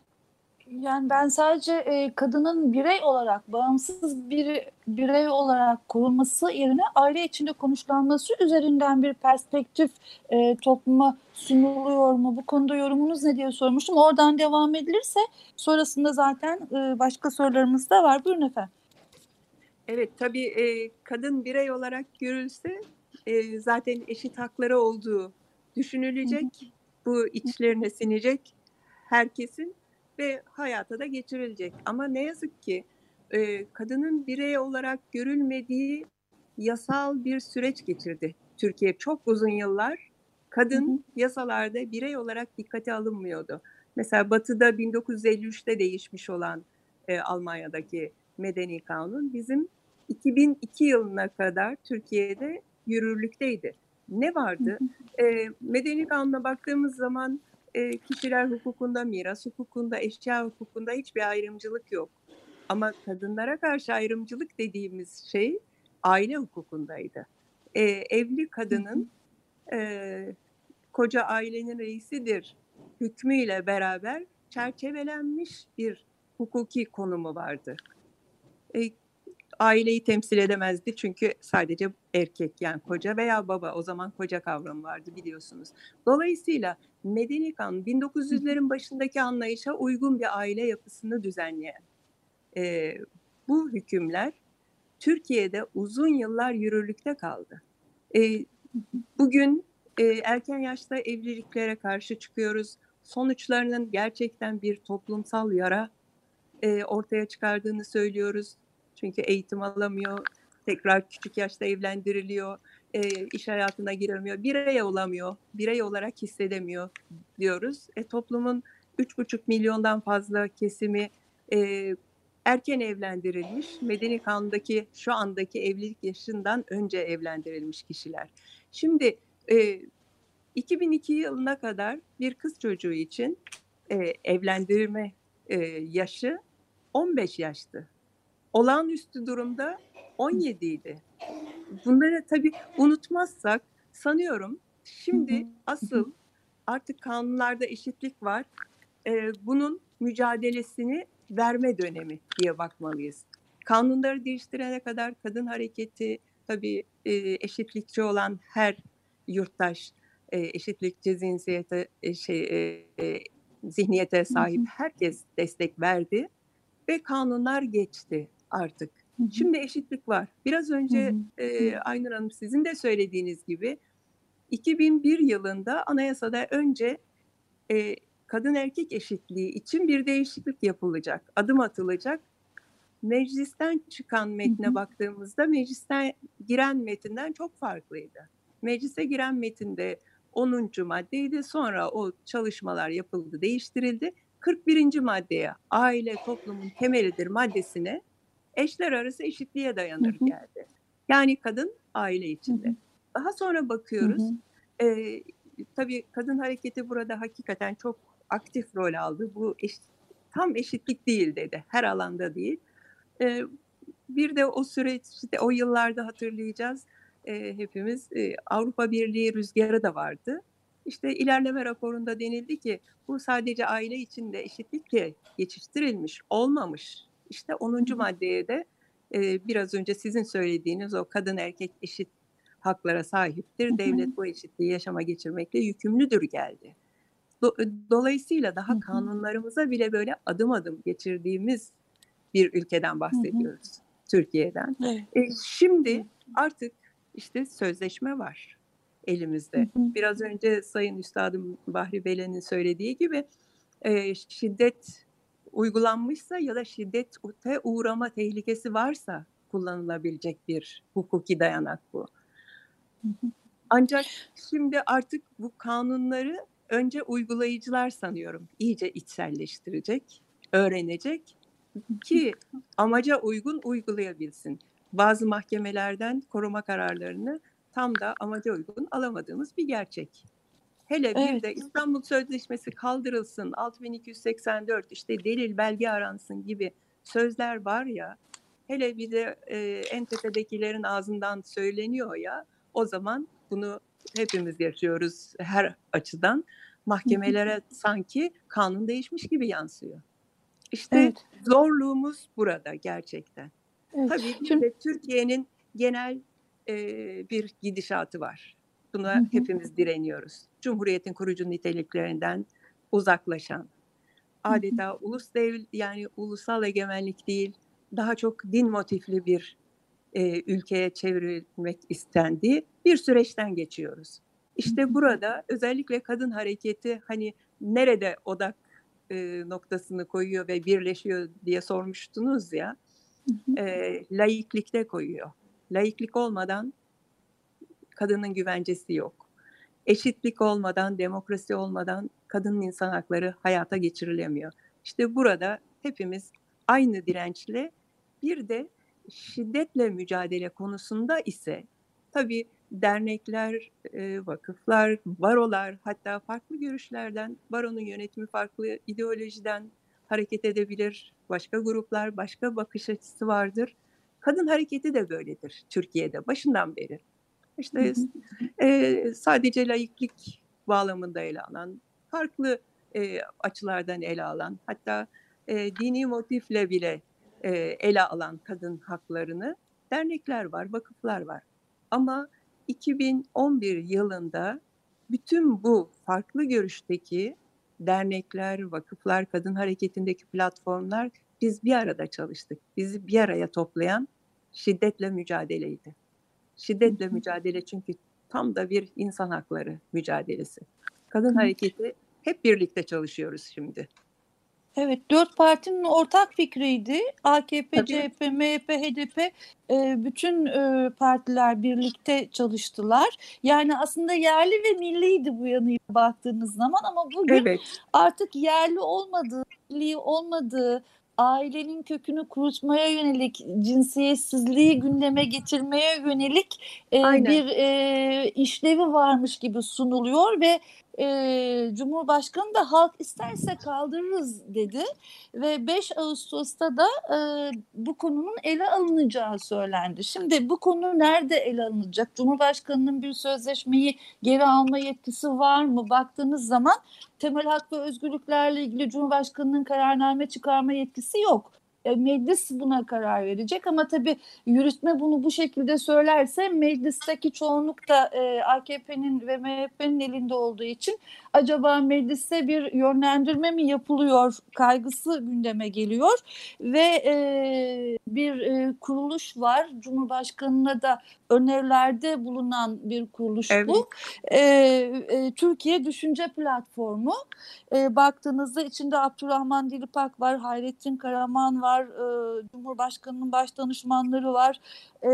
Yani ben sadece e, kadının birey olarak, bağımsız bir birey olarak korunması yerine aile içinde konuşlanması üzerinden bir perspektif e, topluma sunuluyor mu? Bu konuda yorumunuz ne diye sormuştum. Oradan devam edilirse sonrasında zaten e, başka sorularımız da var. Buyurun efendim. Evet tabii e, kadın birey olarak görülse e, zaten eşit hakları olduğu düşünülecek. Hı hı. Bu içlerine sinecek herkesin ve hayata da geçirilecek. Ama ne yazık ki e, kadının birey olarak görülmediği yasal bir süreç geçirdi Türkiye çok uzun yıllar. Kadın hı hı. yasalarda birey olarak dikkate alınmıyordu. Mesela Batı'da 1953'te değişmiş olan e, Almanya'daki medeni kanun bizim 2002 yılına kadar Türkiye'de yürürlükteydi. Ne vardı? E, medeni kanuna baktığımız zaman e, kişiler hukukunda, miras hukukunda, eşya hukukunda hiçbir ayrımcılık yok. Ama kadınlara karşı ayrımcılık dediğimiz şey aile hukukundaydı. E, evli kadının e, koca ailenin reisidir hükmüyle beraber çerçevelenmiş bir hukuki konumu vardı. E, aileyi temsil edemezdi çünkü sadece erkek yani koca veya baba o zaman koca kavramı vardı biliyorsunuz. Dolayısıyla medeni kanun 1900'lerin başındaki anlayışa uygun bir aile yapısını düzenleyen e, bu hükümler Türkiye'de uzun yıllar yürürlükte kaldı. E, bugün e, erken yaşta evliliklere karşı çıkıyoruz. Sonuçlarının gerçekten bir toplumsal yara e, ortaya çıkardığını söylüyoruz. Çünkü eğitim alamıyor, tekrar küçük yaşta evlendiriliyor, e, iş hayatına giremiyor, birey olamıyor, birey olarak hissedemiyor diyoruz. E, toplumun 3,5 milyondan fazla kesimi e, erken evlendirilmiş, medeni kanundaki şu andaki evlilik yaşından önce evlendirilmiş kişiler. Şimdi e, 2002 yılına kadar bir kız çocuğu için e, evlendirme e, yaşı 15 yaştı. Olağanüstü durumda 17 idi. Bunları tabii unutmazsak sanıyorum şimdi asıl artık kanunlarda eşitlik var. Ee, bunun mücadelesini verme dönemi diye bakmalıyız. Kanunları değiştirene kadar kadın hareketi tabii e, eşitlikçi olan her yurttaş e, eşitlikçi zihniyete e, şey e, e, zihniyete sahip herkes destek verdi ve kanunlar geçti artık. Hı hı. Şimdi eşitlik var. Biraz önce hı. E, Aynur Hanım sizin de söylediğiniz gibi 2001 yılında anayasada önce e, kadın erkek eşitliği için bir değişiklik yapılacak, adım atılacak. Meclisten çıkan metne hı hı. baktığımızda meclisten giren metinden çok farklıydı. Meclise giren metinde 10. maddeydi. Sonra o çalışmalar yapıldı, değiştirildi. 41. maddeye aile toplumun temelidir maddesine eşler arası eşitliğe dayanır Hı hı. geldi. Yani kadın aile içinde. Hı hı. Daha sonra bakıyoruz. Hı hı. E, tabii kadın hareketi burada hakikaten çok aktif rol aldı. Bu eş, tam eşitlik değil dedi. Her alanda değil. E, bir de o süreçte o yıllarda hatırlayacağız e, hepimiz e, Avrupa Birliği rüzgarı da vardı. İşte ilerleme raporunda denildi ki bu sadece aile içinde eşitlikle geçiştirilmiş, olmamış. İşte 10. maddeye de e, biraz önce sizin söylediğiniz o kadın erkek eşit haklara sahiptir. Devlet bu eşitliği yaşama geçirmekle yükümlüdür geldi. Do- Dolayısıyla daha kanunlarımıza bile böyle adım adım geçirdiğimiz bir ülkeden bahsediyoruz. Türkiye'den. Evet. E, şimdi artık işte sözleşme var elimizde. Biraz önce Sayın Üstadım Bahri Belen'in söylediği gibi e, şiddet uygulanmışsa ya da şiddete uğrama tehlikesi varsa kullanılabilecek bir hukuki dayanak bu. Ancak şimdi artık bu kanunları önce uygulayıcılar sanıyorum iyice içselleştirecek, öğrenecek ki amaca uygun uygulayabilsin. Bazı mahkemelerden koruma kararlarını tam da amaca uygun alamadığımız bir gerçek. Hele bir Evet. de İstanbul Sözleşmesi kaldırılsın, 6284 işte delil belge aransın gibi sözler var ya, hele bir de e, en tepedekilerin ağzından söyleniyor ya, o zaman bunu hepimiz yaşıyoruz her açıdan. Mahkemelere sanki kanun değişmiş gibi yansıyor. İşte Evet. zorluğumuz burada gerçekten. Evet. Tabii bir Şimdi- de Türkiye'nin genel e, bir gidişatı var. Buna hepimiz direniyoruz. Cumhuriyetin kurucu niteliklerinden uzaklaşan, adeta ulus dev yani ulusal egemenlik değil, daha çok din motifli bir e, ülkeye çevrilmek istendiği bir süreçten geçiyoruz. İşte burada özellikle kadın hareketi hani nerede odak e, noktasını koyuyor ve birleşiyor diye sormuştunuz ya e, laiklikte koyuyor. Laiklik olmadan kadının güvencesi yok. Eşitlik olmadan, demokrasi olmadan kadının insan hakları hayata geçirilemiyor. İşte burada hepimiz aynı dirençle bir de şiddetle mücadele konusunda ise tabii dernekler, e, vakıflar, barolar hatta farklı görüşlerden, baronun yönetimi farklı ideolojiden hareket edebilir. Başka gruplar, başka bakış açısı vardır. Kadın hareketi de böyledir Türkiye'de başından beri. İşte e, sadece laiklik bağlamında ele alan, farklı e, açılardan ele alan, hatta e, dini motifle bile e, ele alan kadın haklarını dernekler var, vakıflar var. Ama 2011 yılında bütün bu farklı görüşteki dernekler, vakıflar, kadın hareketindeki platformlar biz bir arada çalıştık. Bizi bir araya toplayan şiddetle mücadeleydi. Şiddetle mücadele çünkü tam da bir insan hakları mücadelesi. Kadın hareketi hep birlikte çalışıyoruz şimdi. Evet, dört partinin ortak fikriydi. AKP, Tabii. CHP, MHP, HDP e, bütün e, partiler birlikte çalıştılar. Yani aslında yerli ve milliydi bu yanıyla baktığınız zaman ama bugün Evet, artık yerli olmadığı, milli olmadığı, ailenin kökünü kurutmaya yönelik, cinsiyetsizliği gündeme getirmeye yönelik e, Aynen. bir e, işlevi varmış gibi sunuluyor ve e, Cumhurbaşkanı da halk isterse kaldırırız dedi ve 5 Ağustos'ta da e, bu konunun ele alınacağı söylendi. Şimdi bu konu nerede ele alınacak? Cumhurbaşkanının bir sözleşmeyi geri alma yetkisi var mı? Baktığınız zaman temel hak ve özgürlüklerle ilgili Cumhurbaşkanının kararname çıkarma yetkisi yok. E, Meclis buna karar verecek ama tabii yürütme bunu bu şekilde söylerse meclisteki çoğunluk da e, AKP'nin ve MHP'nin elinde olduğu için acaba mecliste bir yönlendirme mi yapılıyor kaygısı gündeme geliyor ve e, bir e, kuruluş var Cumhurbaşkanına da önerilerde bulunan bir kuruluş Evet. bu. E, e, Türkiye Düşünce Platformu. E, baktığınızda içinde Abdurrahman Dilipak var, Hayrettin Karaman var, var, e, Cumhurbaşkanı'nın baş danışmanları var e,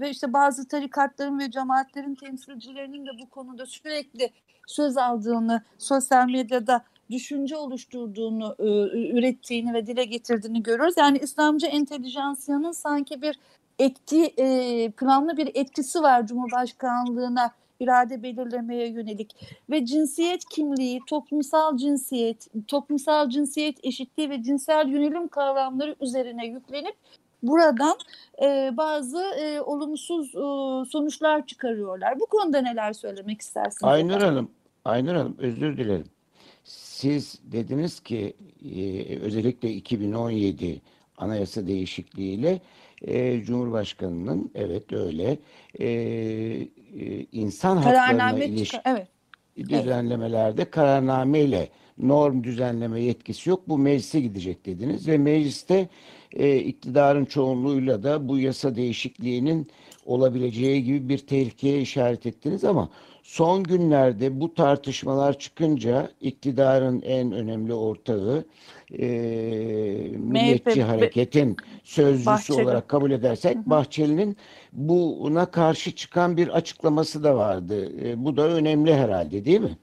ve işte bazı tarikatların ve cemaatlerin temsilcilerinin de bu konuda sürekli söz aldığını sosyal medyada düşünce oluşturduğunu, e, ürettiğini ve dile getirdiğini görüyoruz. Yani İslamcı entelijansiyanın sanki bir etki, e, planlı bir etkisi var Cumhurbaşkanlığına irade belirlemeye yönelik ve cinsiyet kimliği, toplumsal cinsiyet, toplumsal cinsiyet eşitliği ve cinsel yönelim kavramları üzerine yüklenip buradan e, bazı e, olumsuz e, sonuçlar çıkarıyorlar. Bu konuda neler söylemek istersiniz? Aynur Hanım, Aynur Hanım özür dilerim. Siz dediniz ki e, özellikle 2017 anayasa değişikliğiyle e, Cumhurbaşkanı'nın evet öyle e, e, insan haklarına ilişkin evet. düzenlemelerde evet. kararnameyle norm düzenleme yetkisi yok. Bu meclise gidecek dediniz ve mecliste e, iktidarın çoğunluğuyla da bu yasa değişikliğinin olabileceği gibi bir tehlikeye işaret ettiniz ama son günlerde bu tartışmalar çıkınca iktidarın en önemli ortağı e, Milliyetçi Hareket'in sözcüsü Bahçeli. olarak kabul edersek. Bahçeli'nin buna karşı çıkan bir açıklaması da vardı. E, bu da önemli herhalde değil mi?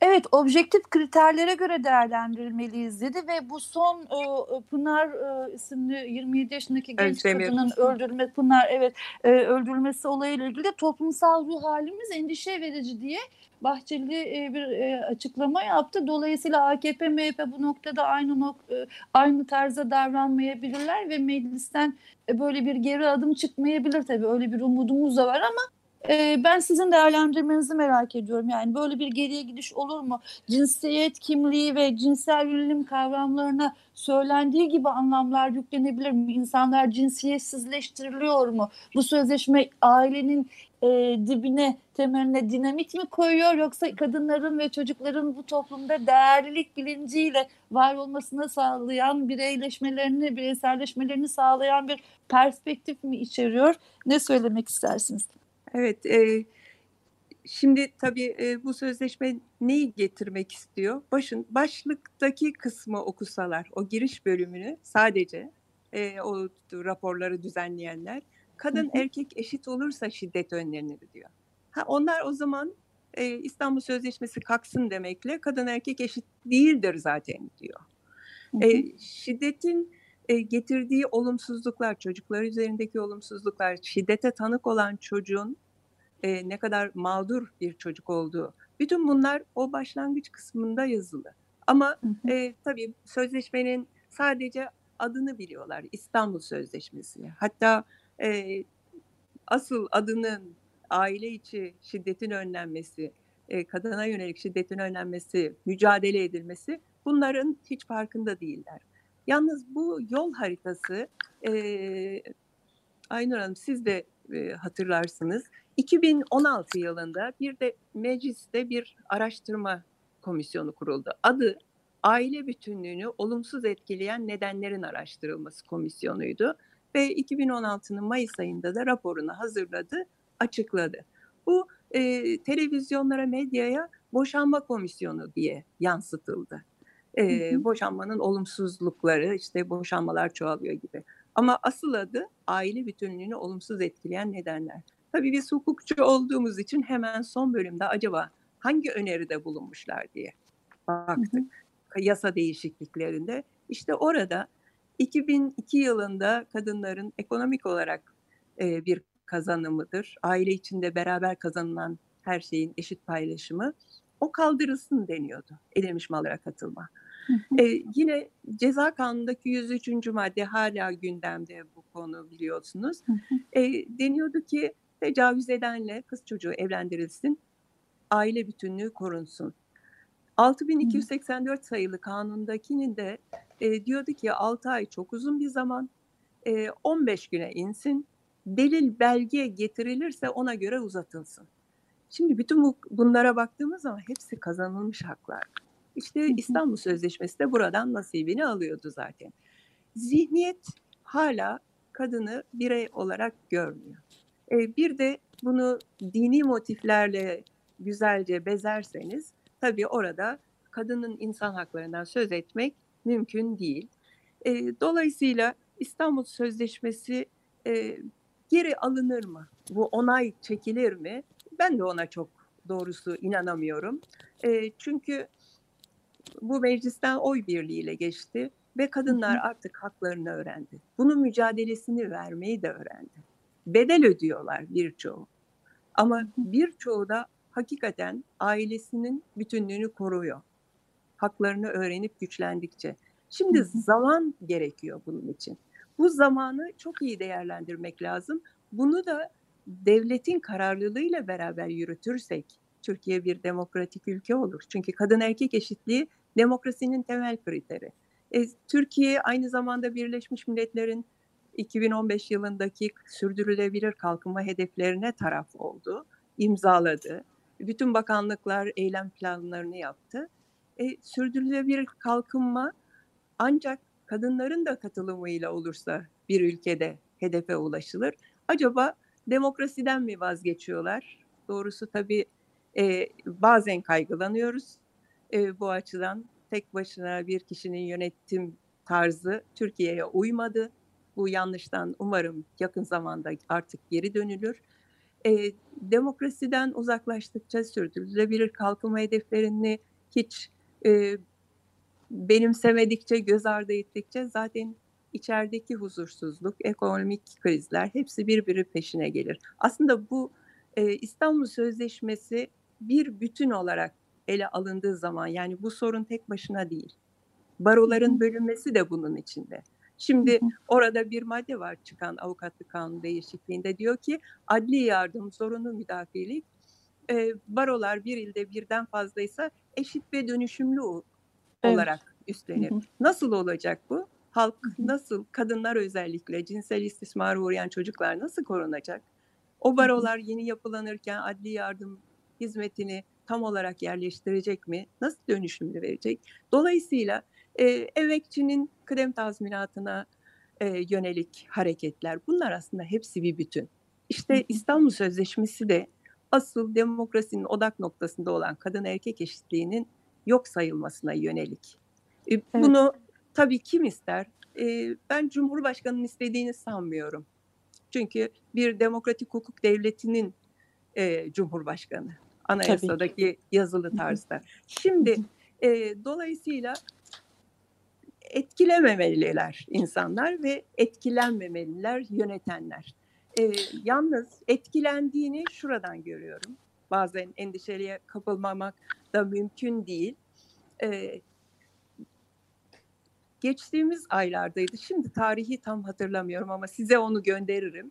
Evet, objektif kriterlere göre değerlendirilmeliyiz dedi ve bu son e, Pınar e, isimli 27 yaşındaki genç Özdemir. kadının öldürülme Pınar evet e, öldürülmesi olayıyla ilgili de toplumsal ruh halimiz endişe verici diye Bahçeli e, bir e, açıklama yaptı. Dolayısıyla AKP, MHP bu noktada aynı nok e, aynı tarzda davranmayabilirler ve meclisten e, böyle bir geri adım çıkmayabilir tabii. Öyle bir umudumuz da var ama e, ben sizin değerlendirmenizi merak ediyorum. Yani böyle bir geriye gidiş olur mu? Cinsiyet kimliği ve cinsel yönelim kavramlarına söylendiği gibi anlamlar yüklenebilir mi? İnsanlar cinsiyetsizleştiriliyor mu? Bu sözleşme ailenin e, dibine, temeline dinamit mi koyuyor yoksa kadınların ve çocukların bu toplumda değerlilik bilinciyle var olmasını sağlayan, bireyleşmelerini, bireyselleşmelerini sağlayan bir perspektif mi içeriyor? Ne söylemek istersiniz? Evet, e, şimdi tabii e, bu sözleşme neyi getirmek istiyor? Başın başlıktaki kısmı okusalar, o giriş bölümünü sadece e, o raporları düzenleyenler, kadın erkek eşit olursa şiddet önlenir diyor. Ha, onlar o zaman e, İstanbul Sözleşmesi kalksın demekle kadın erkek eşit değildir zaten diyor. E, şiddetin e, getirdiği olumsuzluklar, çocuklar üzerindeki olumsuzluklar, şiddete tanık olan çocuğun e, ne kadar mağdur bir çocuk olduğu. Bütün bunlar o başlangıç kısmında yazılı. Ama e, tabii sözleşmenin sadece adını biliyorlar. İstanbul Sözleşmesi. Hatta e, asıl adının aile içi şiddetin önlenmesi, e, kadına yönelik şiddetin önlenmesi, mücadele edilmesi bunların hiç farkında değiller. Yalnız bu yol haritası e, Aynur Hanım siz de e, hatırlarsınız 2016 yılında bir de mecliste bir araştırma komisyonu kuruldu. Adı aile bütünlüğünü olumsuz etkileyen nedenlerin araştırılması komisyonuydu ve 2016'nın Mayıs ayında da raporunu hazırladı, açıkladı. Bu e, televizyonlara, medyaya boşanma komisyonu diye yansıtıldı. E, boşanmanın olumsuzlukları, işte boşanmalar çoğalıyor gibi. Ama asıl adı aile bütünlüğünü olumsuz etkileyen nedenler. Tabii biz hukukçu olduğumuz için hemen son bölümde acaba hangi öneride bulunmuşlar diye baktık. Hı hı. Yasa değişikliklerinde. İşte orada 2002 yılında kadınların ekonomik olarak e, bir kazanımıdır. Aile içinde beraber kazanılan her şeyin eşit paylaşımı o kaldırılsın deniyordu edilmiş mallara katılma. Ee, yine ceza kanunundaki 103. madde hala gündemde bu konu biliyorsunuz. Ee, deniyordu ki tecavüz edenle kız çocuğu evlendirilsin, aile bütünlüğü korunsun. 6284 sayılı kanundakinin de e, diyordu ki 6 ay çok uzun bir zaman, e, 15 güne insin, delil belge getirilirse ona göre uzatılsın. Şimdi bütün bu, bunlara baktığımız zaman hepsi kazanılmış haklar. İşte İstanbul Sözleşmesi de buradan nasibini alıyordu zaten. Zihniyet hala kadını birey olarak görmüyor. E, bir de bunu dini motiflerle güzelce bezerseniz tabii orada kadının insan haklarından söz etmek mümkün değil. E, dolayısıyla İstanbul Sözleşmesi e, geri alınır mı? Bu onay çekilir mi? Ben de ona çok doğrusu inanamıyorum. E, çünkü bu meclisten oy birliğiyle geçti ve kadınlar artık haklarını öğrendi. Bunun mücadelesini vermeyi de öğrendi. Bedel ödüyorlar birçoğu. Ama birçoğu da hakikaten ailesinin bütünlüğünü koruyor. Haklarını öğrenip güçlendikçe. Şimdi zaman gerekiyor bunun için. Bu zamanı çok iyi değerlendirmek lazım. Bunu da devletin kararlılığıyla beraber yürütürsek Türkiye bir demokratik ülke olur. Çünkü kadın erkek eşitliği demokrasinin temel kriteri. E, Türkiye aynı zamanda Birleşmiş Milletler'in 2015 yılındaki sürdürülebilir kalkınma hedeflerine taraf oldu, imzaladı. Bütün bakanlıklar eylem planlarını yaptı. E, sürdürülebilir kalkınma ancak kadınların da katılımıyla olursa bir ülkede hedefe ulaşılır. Acaba demokrasiden mi vazgeçiyorlar? Doğrusu tabii e, bazen kaygılanıyoruz e, bu açıdan. Tek başına bir kişinin yönetim tarzı Türkiye'ye uymadı. Bu yanlıştan umarım yakın zamanda artık geri dönülür. E, demokrasiden uzaklaştıkça sürdürülebilir kalkınma hedeflerini hiç e, benimsemedikçe, göz ardı ettikçe zaten içerideki huzursuzluk, ekonomik krizler hepsi birbiri peşine gelir. Aslında bu e, İstanbul Sözleşmesi bir bütün olarak ele alındığı zaman yani bu sorun tek başına değil. Baroların bölünmesi de bunun içinde. Şimdi orada bir madde var çıkan avukatlık kanunu değişikliğinde diyor ki adli yardım, zorunlu müdafilik e, barolar bir ilde birden fazlaysa eşit ve dönüşümlü olarak evet. üstlenir. Nasıl olacak bu? Halk nasıl, kadınlar özellikle cinsel istismara uğrayan çocuklar nasıl korunacak? O barolar yeni yapılanırken adli yardım hizmetini tam olarak yerleştirecek mi? Nasıl dönüşümlü verecek? Dolayısıyla e, emekçinin kıdem tazminatına e, yönelik hareketler bunlar aslında hepsi bir bütün. İşte İstanbul Sözleşmesi de asıl demokrasinin odak noktasında olan kadın erkek eşitliğinin yok sayılmasına yönelik. E, evet. Bunu tabii kim ister? E, ben Cumhurbaşkanı'nın istediğini sanmıyorum. Çünkü bir demokratik hukuk devletinin e, Cumhurbaşkanı anayasadaki yazılı tarzda. Şimdi e, dolayısıyla etkilememeliler insanlar ve etkilenmemeliler yönetenler. E, yalnız etkilendiğini şuradan görüyorum. Bazen endişeliye kapılmamak da mümkün değil. E, geçtiğimiz aylardaydı. Şimdi tarihi tam hatırlamıyorum ama size onu gönderirim.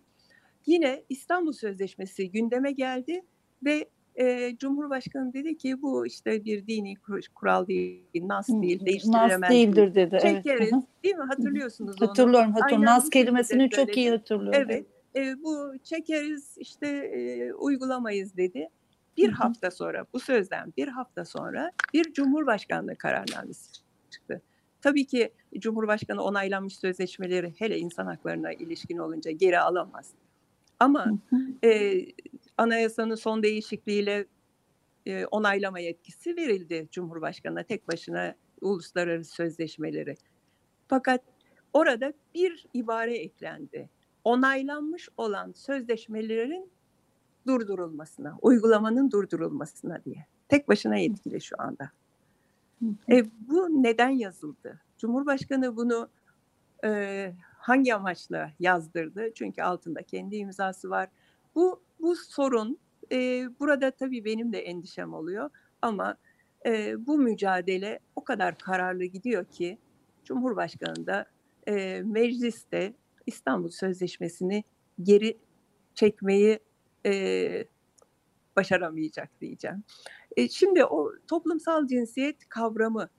Yine İstanbul Sözleşmesi gündeme geldi ve e, Cumhurbaşkanı dedi ki bu işte bir dini kural değil, nas değil, değiştirilemez. Nas değildir dedi. Çekeriz evet. değil mi? Hatırlıyorsunuz onu. Hatırlıyorum, hatırlıyorum. Nas kelimesini çok iyi hatırlıyorum. Evet, e, bu çekeriz işte e, uygulamayız dedi. Bir Hı-hı. hafta sonra bu sözden bir hafta sonra bir Cumhurbaşkanlığı kararnamesi çıktı. Tabii ki Cumhurbaşkanı onaylanmış sözleşmeleri hele insan haklarına ilişkin olunca geri alamaz. Ama e, anayasanın son değişikliğiyle e, onaylama yetkisi verildi Cumhurbaşkanı'na tek başına uluslararası sözleşmeleri. Fakat orada bir ibare eklendi. Onaylanmış olan sözleşmelerin durdurulmasına, uygulamanın durdurulmasına diye. Tek başına yetkili şu anda. E, bu neden yazıldı? Cumhurbaşkanı bunu e, hangi amaçla yazdırdı? Çünkü altında kendi imzası var. Bu bu sorun e, burada tabii benim de endişem oluyor ama e, bu mücadele o kadar kararlı gidiyor ki Cumhurbaşkanı da e, mecliste İstanbul Sözleşmesi'ni geri çekmeyi e, başaramayacak diyeceğim. E, şimdi o toplumsal cinsiyet kavramı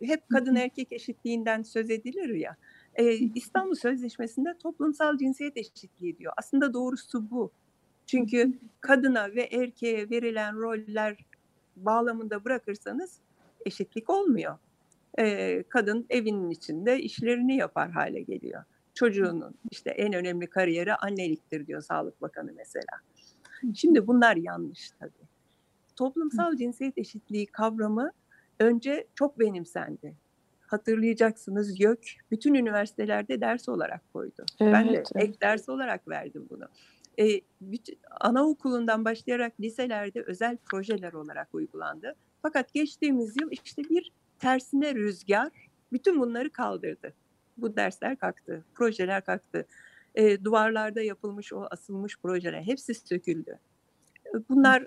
hep kadın erkek eşitliğinden söz edilir ya. E, İstanbul Sözleşmesi'nde toplumsal cinsiyet eşitliği diyor. Aslında doğrusu bu. Çünkü kadına ve erkeğe verilen roller bağlamında bırakırsanız eşitlik olmuyor. E, kadın evinin içinde işlerini yapar hale geliyor. Çocuğunun işte en önemli kariyeri anneliktir diyor Sağlık Bakanı mesela. Şimdi bunlar yanlış tabii. Toplumsal cinsiyet eşitliği kavramı önce çok benimsendi. Hatırlayacaksınız YÖK bütün üniversitelerde ders olarak koydu. ben de Evet, ek ders olarak verdim bunu. E, bütün, anaokulundan başlayarak liselerde özel projeler olarak uygulandı. Fakat geçtiğimiz yıl işte bir tersine rüzgar bütün bunları kaldırdı. Bu dersler kalktı, projeler kalktı. E, duvarlarda yapılmış o asılmış projeler hepsi söküldü. E, Bunlar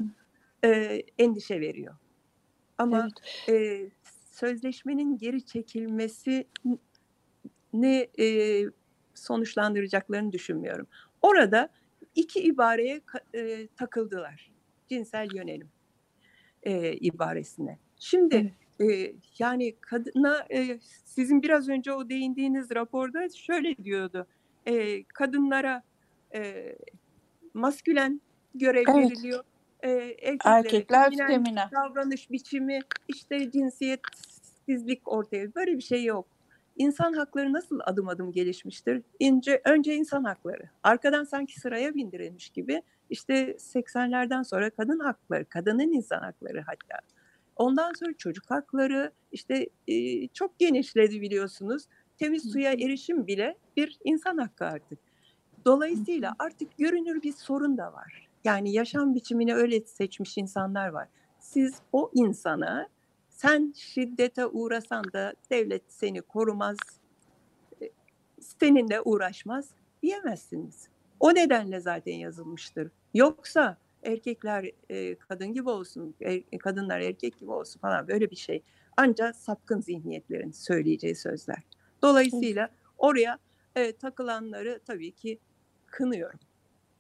e, endişe veriyor. Ama e, sözleşmenin geri çekilmesi ne e, sonuçlandıracaklarını düşünmüyorum. Orada iki ibareye e, takıldılar. Cinsel yönelim e, ibaresine. Şimdi e, yani kadına e, sizin biraz önce o değindiğiniz raporda şöyle diyordu. E, kadınlara e, maskülen görev Evet. veriliyor. E, erkeklere Erkekler feminen davranış biçimi, işte cinsiyetsizlik ortaya böyle bir şey yok. İnsan hakları nasıl adım adım gelişmiştir? İnce, önce insan hakları. Arkadan sanki sıraya bindirilmiş gibi işte 80'lerden sonra kadın hakları, kadının insan hakları hatta. Ondan sonra çocuk hakları işte e, çok genişledi biliyorsunuz. Temiz suya erişim bile bir insan hakkı artık. Dolayısıyla artık görünür bir sorun da var. Yani yaşam biçimini öyle seçmiş insanlar var. Siz o insana sen şiddete uğrasan da devlet seni korumaz, e, seninle uğraşmaz diyemezsiniz. O nedenle zaten yazılmıştır. Yoksa erkekler e, kadın gibi olsun, er- kadınlar erkek gibi olsun falan böyle bir şey. Ancak sapkın zihniyetlerin söyleyeceği sözler. Dolayısıyla oraya e, takılanları tabii ki kınıyorum.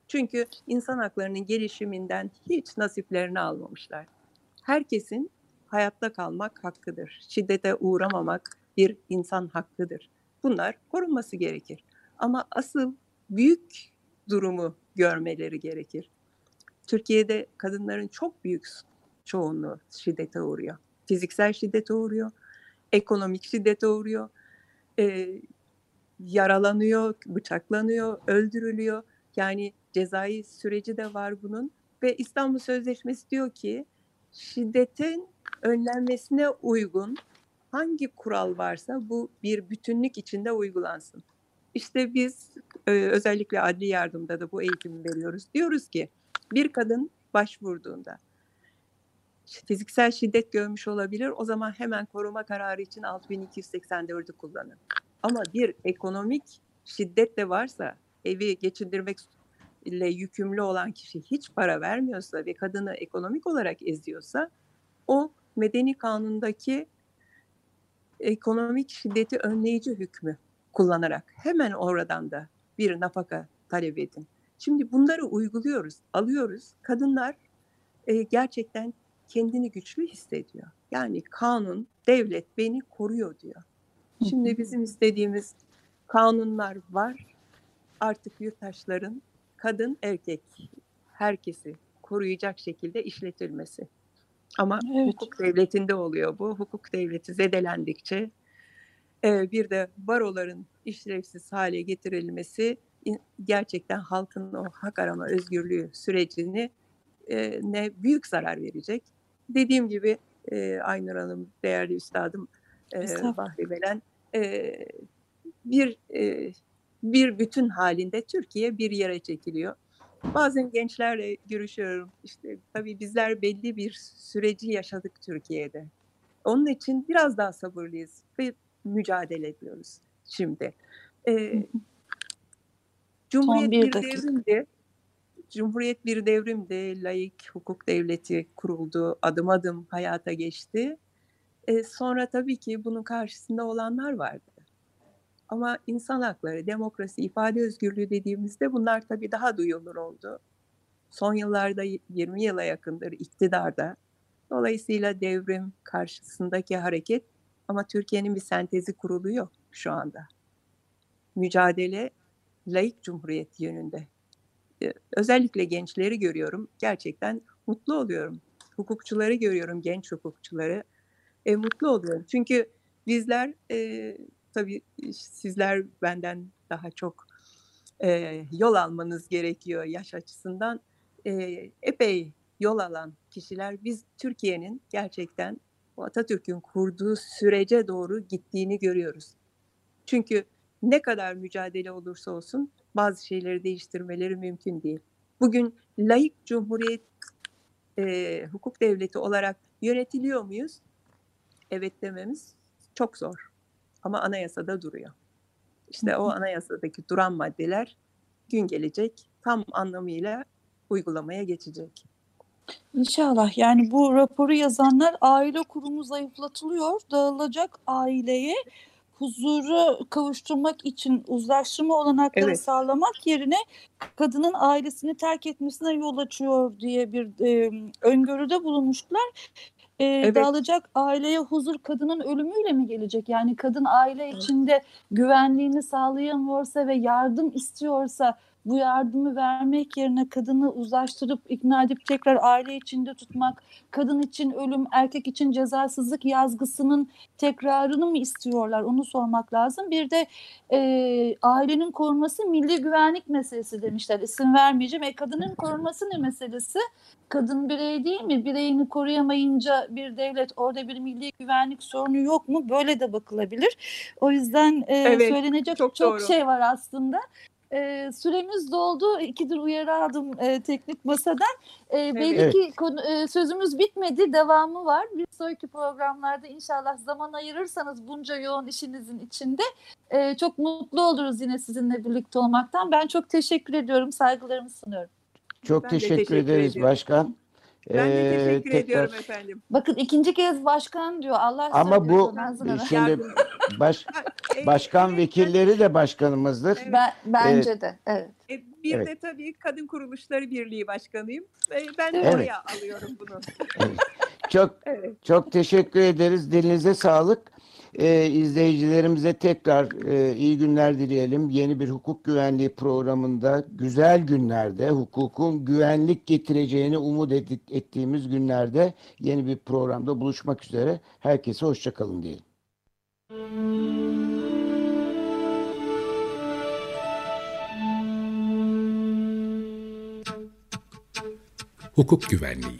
Çünkü insan haklarının gelişiminden hiç nasiplerini almamışlar. Herkesin hayatta kalmak hakkıdır. Şiddete uğramamak bir insan hakkıdır. Bunlar korunması gerekir. Ama asıl büyük durumu görmeleri gerekir. Türkiye'de kadınların çok büyük çoğunluğu şiddete uğruyor. Fiziksel şiddete uğruyor, ekonomik şiddete uğruyor, e, yaralanıyor, bıçaklanıyor, öldürülüyor. Yani cezai süreci de var bunun ve İstanbul Sözleşmesi diyor ki şiddetin önlenmesine uygun hangi kural varsa bu bir bütünlük içinde uygulansın. İşte biz e, özellikle adli yardımda da bu eğitimi veriyoruz. Diyoruz ki bir kadın başvurduğunda fiziksel şiddet görmüş olabilir. O zaman hemen koruma kararı için 6284'ü kullanın. Ama bir ekonomik şiddet de varsa evi geçindirmek ile yükümlü olan kişi hiç para vermiyorsa ve kadını ekonomik olarak eziyorsa o medeni kanundaki ekonomik şiddeti önleyici hükmü kullanarak hemen oradan da bir nafaka talep edin. Şimdi bunları uyguluyoruz, alıyoruz. Kadınlar e, gerçekten kendini güçlü hissediyor. Yani kanun, devlet beni koruyor diyor. Şimdi bizim istediğimiz kanunlar var. Artık yurttaşların kadın, erkek herkesi koruyacak şekilde işletilmesi. Ama Evet. hukuk devletinde oluyor bu. Hukuk devleti zedelendikçe e, bir de baroların işlevsiz hale getirilmesi gerçekten halkın o hak arama özgürlüğü sürecini e, ne büyük zarar verecek. Dediğim gibi e, Aynur Hanım, değerli üstadım e. Bahri Belen, e, bir e, bir bütün halinde Türkiye bir yere çekiliyor. Bazen gençlerle görüşüyorum. İşte tabii bizler belli bir süreci yaşadık Türkiye'de. Onun için biraz daha sabırlıyız ve mücadele ediyoruz şimdi. Ee, Cumhuriyet bir bir, devrimdi. Cumhuriyet bir devrimdi. Layık hukuk devleti kuruldu. Adım adım hayata geçti. Ee, sonra tabii ki bunun karşısında olanlar vardı. Ama insan hakları, demokrasi, ifade özgürlüğü dediğimizde bunlar tabii daha duyulur oldu. Son yıllarda 20 yıla yakındır iktidarda. Dolayısıyla devrim karşısındaki hareket ama Türkiye'nin bir sentezi kuruluyor şu anda. Mücadele laik cumhuriyet yönünde. Özellikle gençleri görüyorum. Gerçekten mutlu oluyorum. Hukukçuları görüyorum, genç hukukçuları. E, mutlu oluyorum. Çünkü bizler e, tabii sizler benden daha çok e, yol almanız gerekiyor yaş açısından. E, epey yol alan kişiler biz Türkiye'nin gerçekten Atatürk'ün kurduğu sürece doğru gittiğini görüyoruz. Çünkü ne kadar mücadele olursa olsun bazı şeyleri değiştirmeleri mümkün değil. Bugün layık cumhuriyet e, hukuk devleti olarak yönetiliyor muyuz? Evet dememiz çok zor. Ama anayasada duruyor. İşte o anayasadaki duran maddeler gün gelecek tam anlamıyla uygulamaya geçecek. İnşallah yani bu raporu yazanlar aile kurumu zayıflatılıyor, dağılacak aileye huzuru kavuşturmak için uzlaştırma olanakları evet. sağlamak yerine kadının ailesini terk etmesine yol açıyor diye bir e, öngörüde bulunmuşlar. E, evet. Dağılacak aileye huzur kadının ölümüyle mi gelecek? Yani kadın aile içinde güvenliğini sağlayamıyorsa ve yardım istiyorsa bu yardımı vermek yerine kadını uzlaştırıp ikna edip tekrar aile içinde tutmak, kadın için ölüm, erkek için cezasızlık yazgısının tekrarını mı istiyorlar onu sormak lazım. Bir de e, ailenin korunması milli güvenlik meselesi demişler. İsim vermeyeceğim. E, kadının korunması ne meselesi? Kadın birey değil mi? Bireyini koruyamayınca bir devlet orada bir milli güvenlik sorunu yok mu? Böyle de bakılabilir. O yüzden e, evet, söylenecek çok, çok şey var aslında. E, süremiz doldu. İkidir uyarı aldım e, teknik masadan. E, belli evet. ki konu, e, sözümüz bitmedi. Devamı var. Bir sonraki programlarda inşallah zaman ayırırsanız bunca yoğun işinizin içinde e, çok mutlu oluruz yine sizinle birlikte olmaktan. Ben çok teşekkür ediyorum. Saygılarımı sunuyorum. Çok teşekkür, teşekkür ederiz ediyorum. başkan. Ben de teşekkür ee, ediyorum efendim. Bakın ikinci kez başkan diyor. Allah Ama bu şimdi baş, başkan vekilleri de başkanımızdır. Evet. Ben, bence ee, de. Evet. E, bir evet. de tabii Kadın Kuruluşları Birliği Başkanıyım. ve Ben de evet. oraya alıyorum bunu. Evet. Çok evet. çok teşekkür ederiz. Dilinize sağlık. E, izleyicilerimize tekrar e, iyi günler dileyelim. Yeni bir hukuk güvenliği programında güzel günlerde hukukun güvenlik getireceğini umut et, ettiğimiz günlerde yeni bir programda buluşmak üzere. Herkese hoşçakalın diyelim. Hukuk Güvenliği